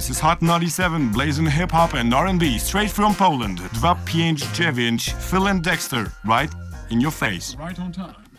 This is Hot 97, blazing hip hop and R&B straight from Poland. 259 Phil and Dexter, right in your face. Right on time.